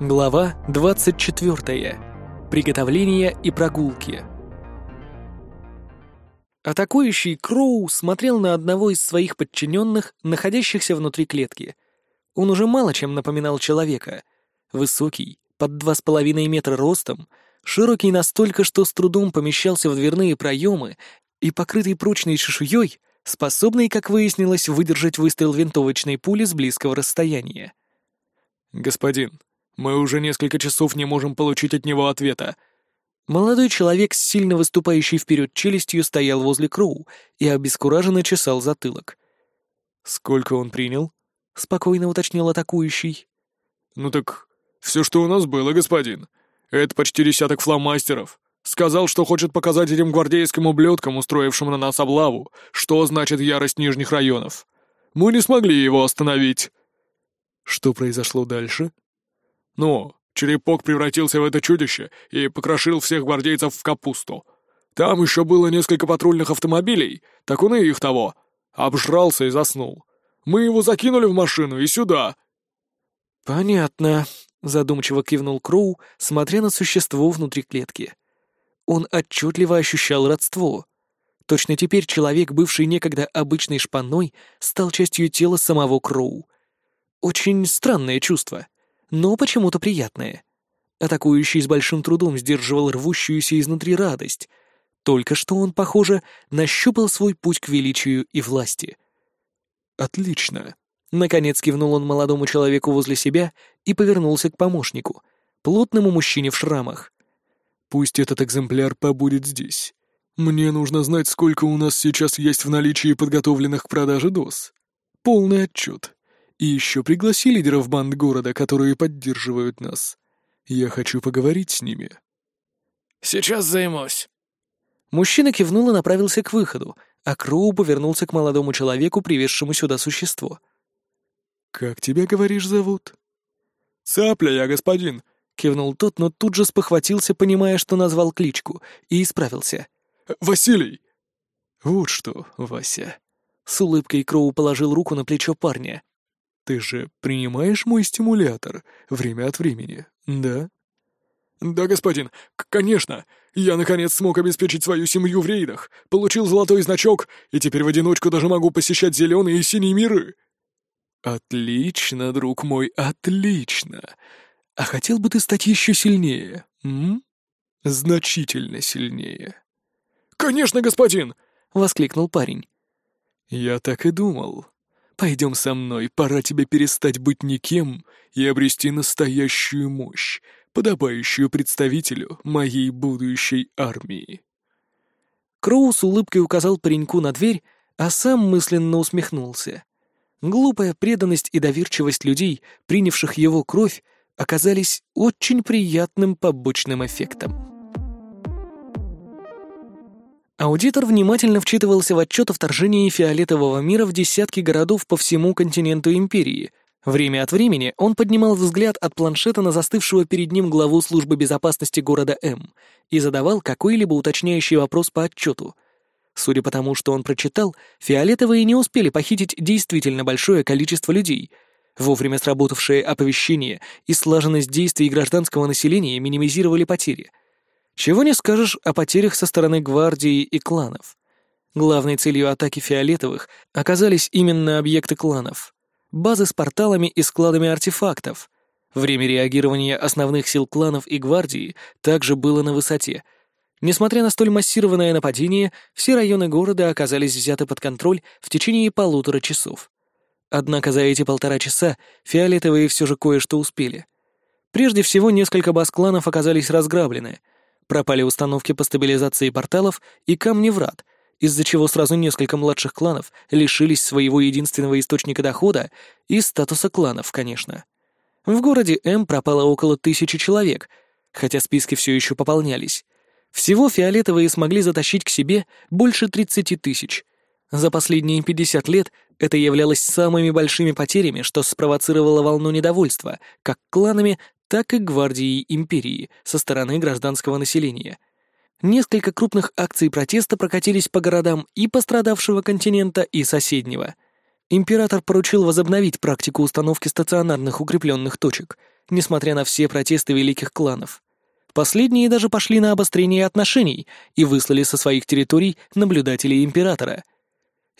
Глава 24. Приготовление и прогулки. Атакующий Кроу смотрел на одного из своих подчиненных, находящихся внутри клетки. Он уже мало чем напоминал человека. Высокий, под два с половиной метра ростом, широкий настолько, что с трудом помещался в дверные проемы и покрытый прочной чешуей, способный, как выяснилось, выдержать выстрел винтовочной пули с близкого расстояния. «Господин, мы уже несколько часов не можем получить от него ответа». Молодой человек с сильно выступающей вперед челюстью стоял возле Кроу и обескураженно чесал затылок. «Сколько он принял?» — спокойно уточнил атакующий. «Ну так все, что у нас было, господин. Это почти десяток фломастеров. Сказал, что хочет показать этим гвардейским ублюдкам, устроившим на нас облаву, что значит ярость нижних районов. Мы не смогли его остановить». «Что произошло дальше?» Ну, черепок превратился в это чудище и покрошил всех гвардейцев в капусту. Там еще было несколько патрульных автомобилей, так он и их того. Обжрался и заснул. Мы его закинули в машину и сюда». «Понятно», — задумчиво кивнул Кроу, смотря на существо внутри клетки. Он отчетливо ощущал родство. Точно теперь человек, бывший некогда обычной шпаной, стал частью тела самого Кроу. Очень странное чувство но почему-то приятное. Атакующий с большим трудом сдерживал рвущуюся изнутри радость. Только что он, похоже, нащупал свой путь к величию и власти. «Отлично!» Наконец кивнул он молодому человеку возле себя и повернулся к помощнику, плотному мужчине в шрамах. «Пусть этот экземпляр побудет здесь. Мне нужно знать, сколько у нас сейчас есть в наличии подготовленных к продаже доз. Полный отчет. И еще пригласи лидеров банд города, которые поддерживают нас. Я хочу поговорить с ними». «Сейчас займусь». Мужчина кивнул и направился к выходу, а Кроу повернулся к молодому человеку, привезшему сюда существо. «Как тебя, говоришь, зовут?» «Цапля я, господин», — кивнул тот, но тут же спохватился, понимая, что назвал кличку, и исправился. «Василий!» «Вот что, Вася». С улыбкой Кроу положил руку на плечо парня. Ты же принимаешь мой стимулятор время от времени, да? Да, господин, конечно. Я, наконец, смог обеспечить свою семью в рейдах, получил золотой значок, и теперь в одиночку даже могу посещать зеленые и синие миры. Отлично, друг мой, отлично. А хотел бы ты стать еще сильнее, м? Значительно сильнее. Конечно, господин! — воскликнул парень. «Я так и думал. Пойдем со мной, пора тебе перестать быть никем и обрести настоящую мощь, подобающую представителю моей будущей армии». Кроу с улыбкой указал пареньку на дверь, а сам мысленно усмехнулся. Глупая преданность и доверчивость людей, принявших его кровь, оказались очень приятным побочным эффектом. Аудитор внимательно вчитывался в отчет о вторжении фиолетового мира в десятки городов по всему континенту Империи. Время от времени он поднимал взгляд от планшета на застывшего перед ним главу службы безопасности города М и задавал какой-либо уточняющий вопрос по отчету. Судя по тому, что он прочитал, фиолетовые не успели похитить действительно большое количество людей. Вовремя сработавшее оповещение и слаженность действий гражданского населения минимизировали потери — чего не скажешь о потерях со стороны гвардии и кланов. Главной целью атаки фиолетовых оказались именно объекты кланов. Базы с порталами и складами артефактов. Время реагирования основных сил кланов и гвардии также было на высоте. Несмотря на столь массированное нападение, все районы города оказались взяты под контроль в течение полутора часов. Однако за эти полтора часа фиолетовые все же кое-что успели. Прежде всего, несколько баз кланов оказались разграблены — Пропали установки по стабилизации порталов и камни врат, из-за чего сразу несколько младших кланов лишились своего единственного источника дохода и статуса кланов, конечно. В городе М пропало около тысячи человек, хотя списки все еще пополнялись. Всего фиолетовые смогли затащить к себе больше 30 тысяч. За последние 50 лет это являлось самыми большими потерями, что спровоцировало волну недовольства как кланами, так и гвардией империи со стороны гражданского населения. Несколько крупных акций протеста прокатились по городам и пострадавшего континента, и соседнего. Император поручил возобновить практику установки стационарных укрепленных точек, несмотря на все протесты великих кланов. Последние даже пошли на обострение отношений и выслали со своих территорий наблюдателей императора.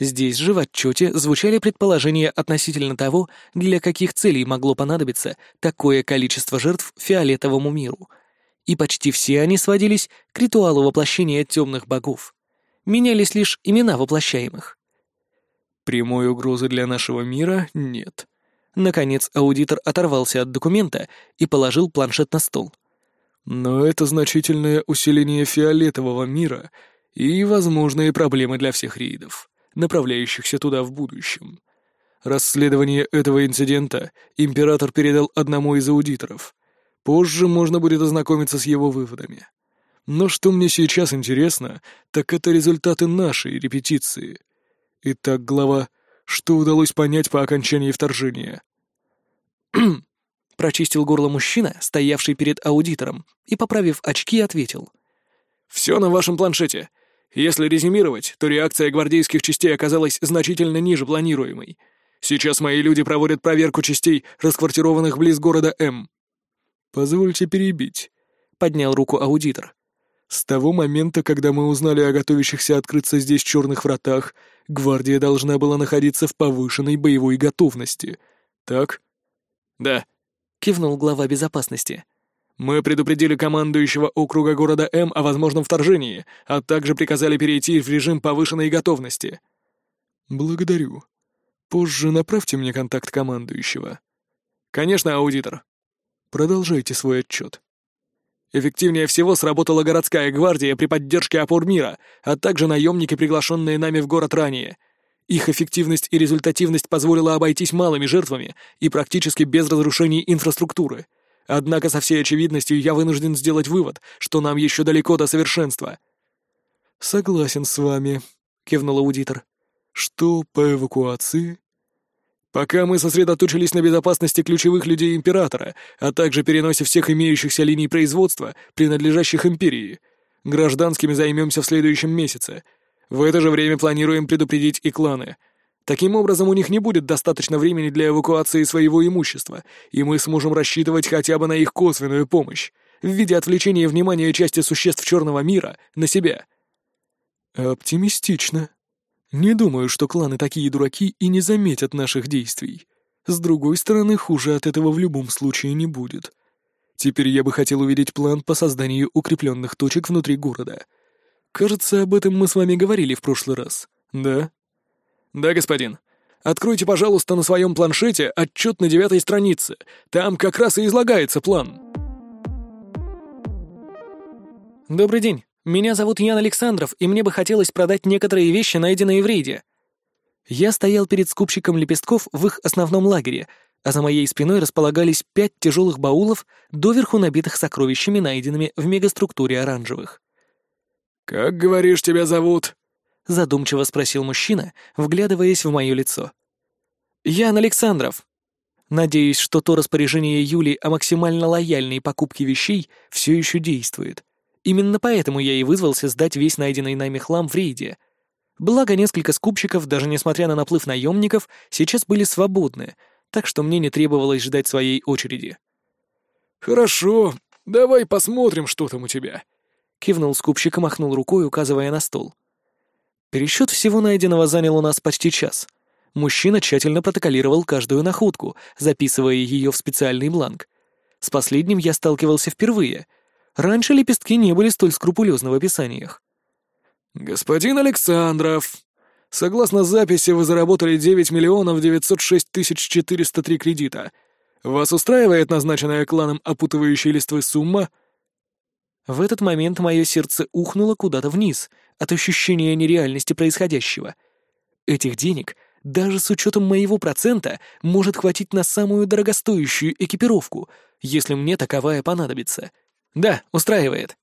Здесь же в отчете звучали предположения относительно того, для каких целей могло понадобиться такое количество жертв фиолетовому миру. И почти все они сводились к ритуалу воплощения темных богов. Менялись лишь имена воплощаемых. Прямой угрозы для нашего мира нет. Наконец аудитор оторвался от документа и положил планшет на стол. Но это значительное усиление фиолетового мира и возможные проблемы для всех рейдов, направляющихся туда в будущем. Расследование этого инцидента император передал одному из аудиторов. Позже можно будет ознакомиться с его выводами. Но что мне сейчас интересно, так это результаты нашей репетиции. Итак, глава, что удалось понять по окончании вторжения? Прочистил горло мужчина, стоявший перед аудитором, и, поправив очки, ответил. «Все на вашем планшете. Если резюмировать, то реакция гвардейских частей оказалась значительно ниже планируемой. Сейчас мои люди проводят проверку частей, расквартированных близ города М». «Позвольте перебить», — поднял руку аудитор. «С того момента, когда мы узнали о готовящихся открыться здесь черных вратах, гвардия должна была находиться в повышенной боевой готовности. Так?» «Да», — кивнул глава безопасности. «Мы предупредили командующего округа города М о возможном вторжении, а также приказали перейти в режим повышенной готовности». «Благодарю. Позже направьте мне контакт командующего». «Конечно, аудитор». «Продолжайте свой отчет». Эффективнее всего сработала городская гвардия при поддержке опор мира, а также наемники, приглашенные нами в город ранее. Их эффективность и результативность позволила обойтись малыми жертвами и практически без разрушений инфраструктуры. Однако со всей очевидностью я вынужден сделать вывод, что нам еще далеко до совершенства. «Согласен с вами», — кивнул аудитор. «Что по эвакуации?» «Пока мы сосредоточились на безопасности ключевых людей Императора, а также переносе всех имеющихся линий производства, принадлежащих Империи. Гражданскими займемся в следующем месяце — в это же время планируем предупредить и кланы. Таким образом, у них не будет достаточно времени для эвакуации своего имущества, и мы сможем рассчитывать хотя бы на их косвенную помощь в виде отвлечения внимания части существ Черного мира на себя. Оптимистично. Не думаю, что кланы такие дураки и не заметят наших действий. С другой стороны, хуже от этого в любом случае не будет. Теперь я бы хотел увидеть план по созданию укрепленных точек внутри города — Кажется, об этом мы с вами говорили в прошлый раз, да? Да, господин. Откройте, пожалуйста, на своем планшете отчет на девятой странице. Там как раз и излагается план. Добрый день. Меня зовут Ян Александров, и мне бы хотелось продать некоторые вещи, найденные в рейде. Я стоял перед скупщиком лепестков в их основном лагере, а за моей спиной располагались пять тяжелых баулов, доверху набитых сокровищами, найденными в мегаструктуре оранжевых. «Как, говоришь, тебя зовут?» — задумчиво спросил мужчина, вглядываясь в мое лицо. «Ян Александров. Надеюсь, что то распоряжение Юли о максимально лояльной покупке вещей все еще действует. Именно поэтому я и вызвался сдать весь найденный нами хлам в рейде. Благо, несколько скупщиков, даже несмотря на наплыв наемников, сейчас были свободны, так что мне не требовалось ждать своей очереди». «Хорошо, давай посмотрим, что там у тебя», Кивнул скупщик и махнул рукой, указывая на стол. Пересчет всего найденного занял у нас почти час. Мужчина тщательно протоколировал каждую находку, записывая ее в специальный бланк. С последним я сталкивался впервые. Раньше лепестки не были столь скрупулезны в описаниях. «Господин Александров, согласно записи вы заработали 9 миллионов 906 тысяч 403 кредита. Вас устраивает назначенная кланом опутывающей листвы сумма?» В этот момент мое сердце ухнуло куда-то вниз от ощущения нереальности происходящего. Этих денег, даже с учетом моего процента, может хватить на самую дорогостоящую экипировку, если мне таковая понадобится. Да, устраивает.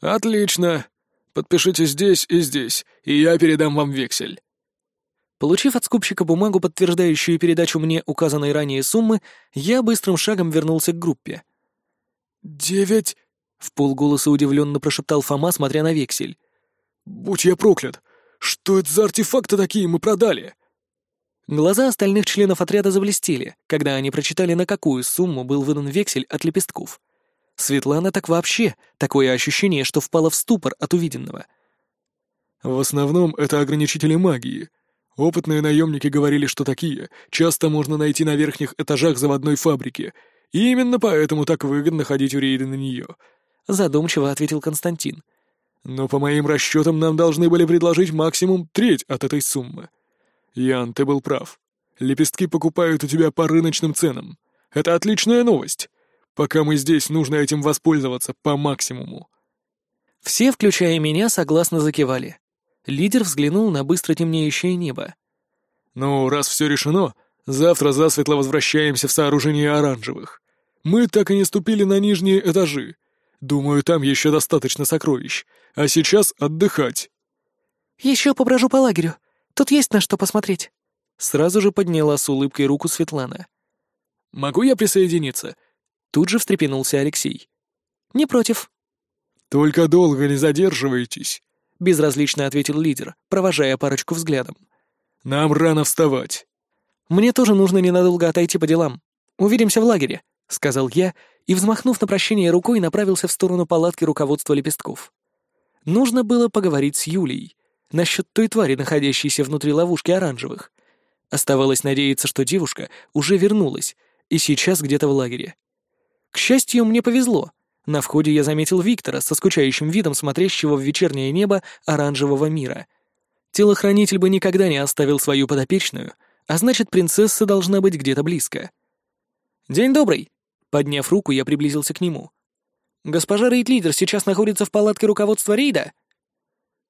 Отлично. Подпишите здесь и здесь, и я передам вам вексель. Получив от скупщика бумагу, подтверждающую передачу мне указанной ранее суммы, я быстрым шагом вернулся к группе. «Девять в полголоса удивленно прошептал Фома, смотря на вексель. «Будь я проклят! Что это за артефакты такие мы продали?» Глаза остальных членов отряда заблестели, когда они прочитали, на какую сумму был выдан вексель от лепестков. Светлана так вообще, такое ощущение, что впала в ступор от увиденного. «В основном это ограничители магии. Опытные наемники говорили, что такие часто можно найти на верхних этажах заводной фабрики, и именно поэтому так выгодно ходить у рейда на нее», — задумчиво ответил Константин. «Но по моим расчетам нам должны были предложить максимум треть от этой суммы». «Ян, ты был прав. Лепестки покупают у тебя по рыночным ценам. Это отличная новость. Пока мы здесь, нужно этим воспользоваться по максимуму». Все, включая меня, согласно закивали. Лидер взглянул на быстро темнеющее небо. «Ну, раз все решено, завтра засветло возвращаемся в сооружение оранжевых. Мы так и не ступили на нижние этажи. Думаю, там еще достаточно сокровищ. А сейчас отдыхать». «Еще поброжу по лагерю. Тут есть на что посмотреть». Сразу же подняла с улыбкой руку Светлана. «Могу я присоединиться?» Тут же встрепенулся Алексей. «Не против». «Только долго не задерживайтесь», — безразлично ответил лидер, провожая парочку взглядом. «Нам рано вставать». «Мне тоже нужно ненадолго отойти по делам. Увидимся в лагере», — сказал я и, взмахнув на прощение рукой, направился в сторону палатки руководства лепестков. Нужно было поговорить с Юлией насчет той твари, находящейся внутри ловушки оранжевых. Оставалось надеяться, что девушка уже вернулась и сейчас где-то в лагере. К счастью, мне повезло. На входе я заметил Виктора со скучающим видом смотрящего в вечернее небо оранжевого мира. Телохранитель бы никогда не оставил свою подопечную, а значит, принцесса должна быть где-то близко. «День добрый!» Подняв руку, я приблизился к нему. «Госпожа рейд-лидер сейчас находится в палатке руководства рейда?»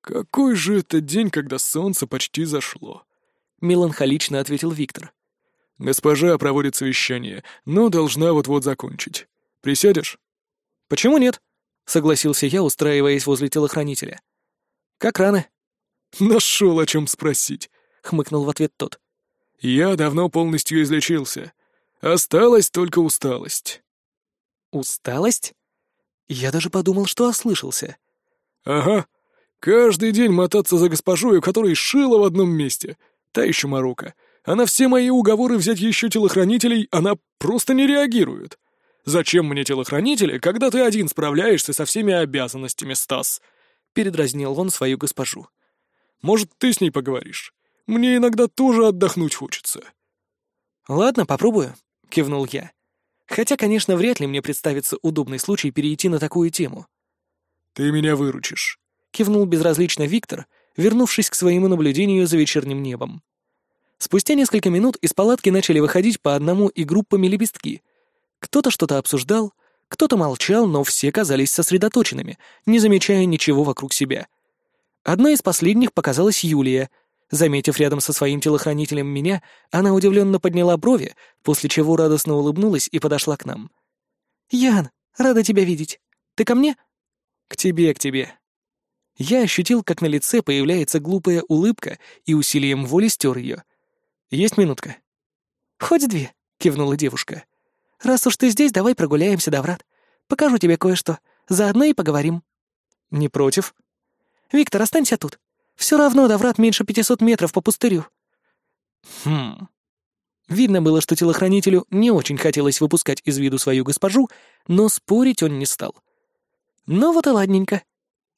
«Какой же это день, когда солнце почти зашло?» — меланхолично ответил Виктор. «Госпожа проводит совещание, но должна вот-вот закончить. Присядешь?» «Почему нет?» — согласился я, устраиваясь возле телохранителя. «Как рано?» «Нашел о чем спросить», — хмыкнул в ответ тот. «Я давно полностью излечился. Осталась только усталость». «Усталость?» Я даже подумал, что ослышался. «Ага. Каждый день мотаться за госпожою, которой шила в одном месте. Та еще морока. А на все мои уговоры взять еще телохранителей она просто не реагирует. Зачем мне телохранители, когда ты один справляешься со всеми обязанностями, Стас?» Передразнил он свою госпожу. «Может, ты с ней поговоришь? Мне иногда тоже отдохнуть хочется». «Ладно, попробую», — кивнул я. Хотя, конечно, вряд ли мне представится удобный случай перейти на такую тему. «Ты меня выручишь», кивнул безразлично Виктор, вернувшись к своему наблюдению за вечерним небом. Спустя несколько минут из палатки начали выходить по одному и группами лепестки. Кто-то что-то обсуждал, кто-то молчал, но все казались сосредоточенными, не замечая ничего вокруг себя. Одна из последних показалась Юлия. Заметив рядом со своим телохранителем меня, она удивленно подняла брови, после чего радостно улыбнулась и подошла к нам. «Ян, рада тебя видеть. Ты ко мне?» «К тебе, к тебе», я ощутил, как на лице появляется глупая улыбка и усилием воли стер ее. «Есть минутка?» «Хоть две», — кивнула девушка. «Раз уж ты здесь, давай прогуляемся до врат. Покажу тебе кое-что. Заодно и поговорим». «Не против?» «Виктор, останься тут. Все равно до врат меньше пятисот метров по пустырю». «Хм...» Видно было, что телохранителю не очень хотелось выпускать из виду свою госпожу, но спорить он не стал. «Ну вот и ладненько.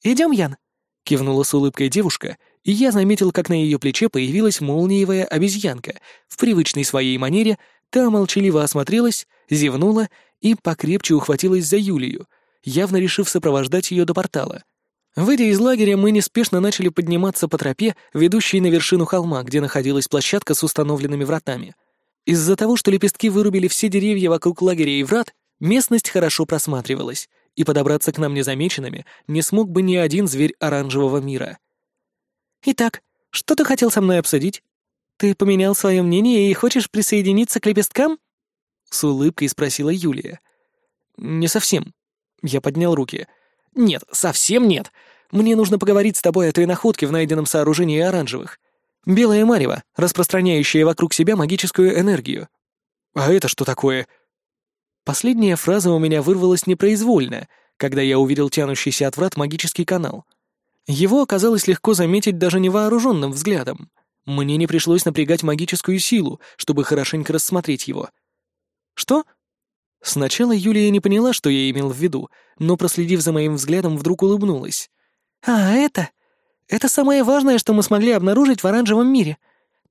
Идем, Ян?» Кивнула с улыбкой девушка, и я заметил, как на ее плече появилась молниевая обезьянка. В привычной своей манере та молчаливо осмотрелась, зевнула и покрепче ухватилась за Юлию, явно решив сопровождать ее до портала. Выйдя из лагеря, мы неспешно начали подниматься по тропе, ведущей на вершину холма, где находилась площадка с установленными вратами. Из-за того, что лепестки вырубили все деревья вокруг лагеря и врат, местность хорошо просматривалась, и подобраться к нам незамеченными не смог бы ни один зверь оранжевого мира. «Итак, что ты хотел со мной обсудить? Ты поменял свое мнение и хочешь присоединиться к лепесткам?» С улыбкой спросила Юлия. «Не совсем». Я поднял руки. «Нет, совсем нет. Мне нужно поговорить с тобой о той находке в найденном сооружении оранжевых. Белая марево, распространяющая вокруг себя магическую энергию». «А это что такое?» Последняя фраза у меня вырвалась непроизвольно, когда я увидел тянущийся от врат магический канал. Его оказалось легко заметить даже невооруженным взглядом. Мне не пришлось напрягать магическую силу, чтобы хорошенько рассмотреть его. Что? Сначала Юлия не поняла, что я имел в виду, но, проследив за моим взглядом, вдруг улыбнулась. «А, это? Это самое важное, что мы смогли обнаружить в оранжевом мире.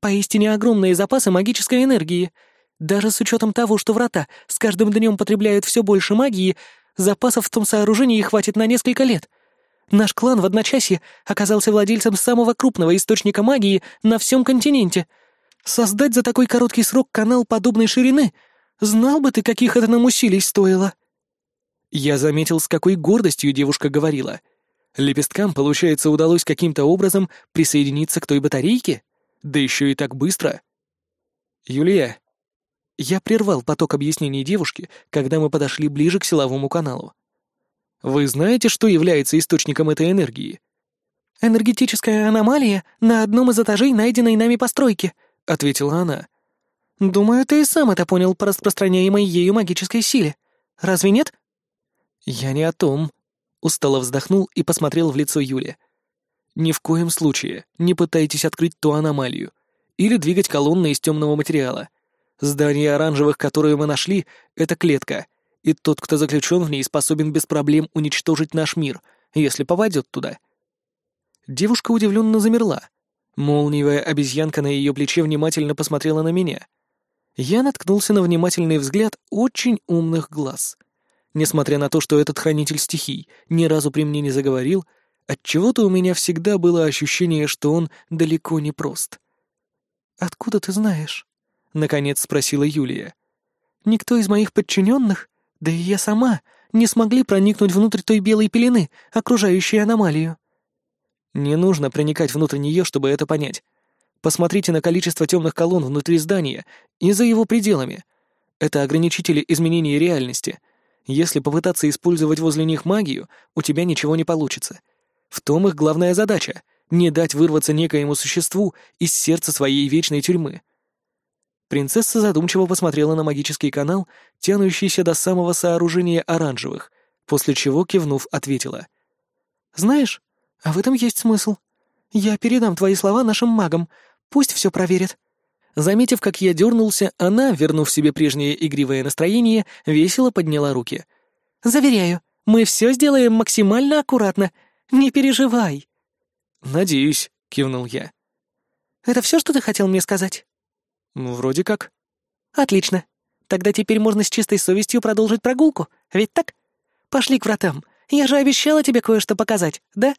Поистине огромные запасы магической энергии. Даже с учетом того, что врата с каждым днем потребляют все больше магии, запасов в том сооружении хватит на несколько лет. Наш клан в одночасье оказался владельцем самого крупного источника магии на всем континенте. Создать за такой короткий срок канал подобной ширины — Знал бы ты, каких это нам усилий стоило!» Я заметил, с какой гордостью девушка говорила. Лепесткам, получается, удалось каким-то образом присоединиться к той батарейке? Да еще и так быстро. «Юлия!» Я прервал поток объяснений девушки, когда мы подошли ближе к силовому каналу. «Вы знаете, что является источником этой энергии?» «Энергетическая аномалия на одном из этажей найденной нами постройки», — ответила она. Думаю, ты и сам это понял по распространяемой ею магической силе. Разве нет? Я не о том. Устало вздохнул и посмотрел в лицо Юли. Ни в коем случае не пытайтесь открыть ту аномалию или двигать колонны из темного материала. Здание оранжевых, которое мы нашли, — это клетка, и тот, кто заключен в ней, способен без проблем уничтожить наш мир, если попадет туда. Девушка удивленно замерла. Молниевая обезьянка на ее плече внимательно посмотрела на меня я наткнулся на внимательный взгляд очень умных глаз. Несмотря на то, что этот хранитель стихий ни разу при мне не заговорил, отчего-то у меня всегда было ощущение, что он далеко не прост. «Откуда ты знаешь?» — наконец спросила Юлия. «Никто из моих подчиненных, да и я сама, не смогли проникнуть внутрь той белой пелены, окружающей аномалию». «Не нужно проникать внутрь нее, чтобы это понять. Посмотрите на количество темных колонн внутри здания и за его пределами. Это ограничители изменения реальности. Если попытаться использовать возле них магию, у тебя ничего не получится. В том их главная задача — не дать вырваться некоему существу из сердца своей вечной тюрьмы. Принцесса задумчиво посмотрела на магический канал, тянущийся до самого сооружения оранжевых, после чего, кивнув, ответила. «Знаешь, а в этом есть смысл. Я передам твои слова нашим магам, пусть все проверят». Заметив, как я дернулся, она, вернув себе прежнее игривое настроение, весело подняла руки. «Заверяю, мы все сделаем максимально аккуратно. Не переживай». «Надеюсь», — кивнул я. «Это все, что ты хотел мне сказать?» «Вроде как». «Отлично. Тогда теперь можно с чистой совестью продолжить прогулку, ведь так? Пошли к вратам. Я же обещала тебе кое-что показать, да?»